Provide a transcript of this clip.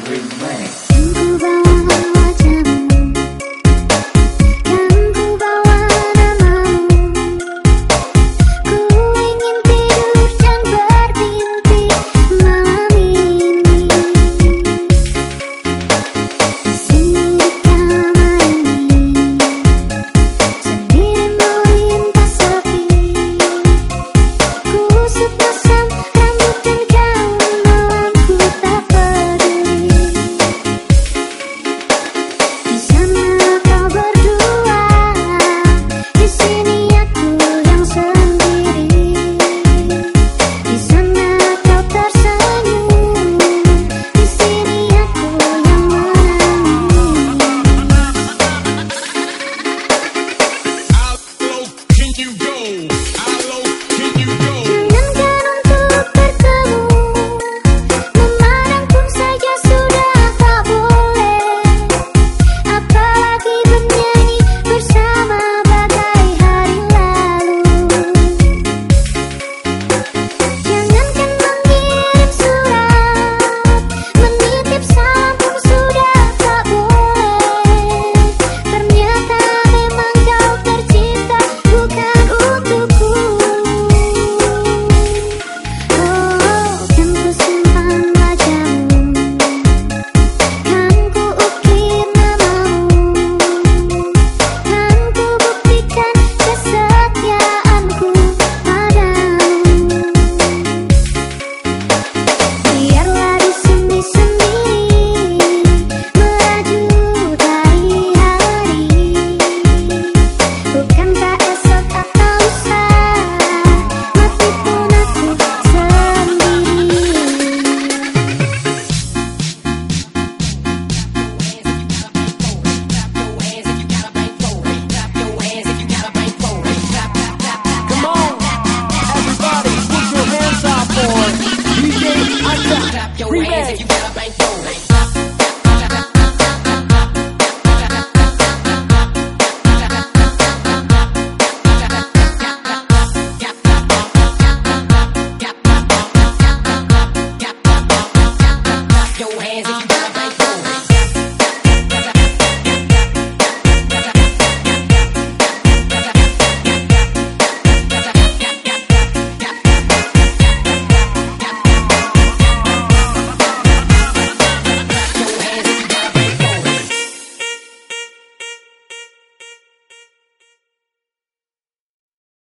Amen.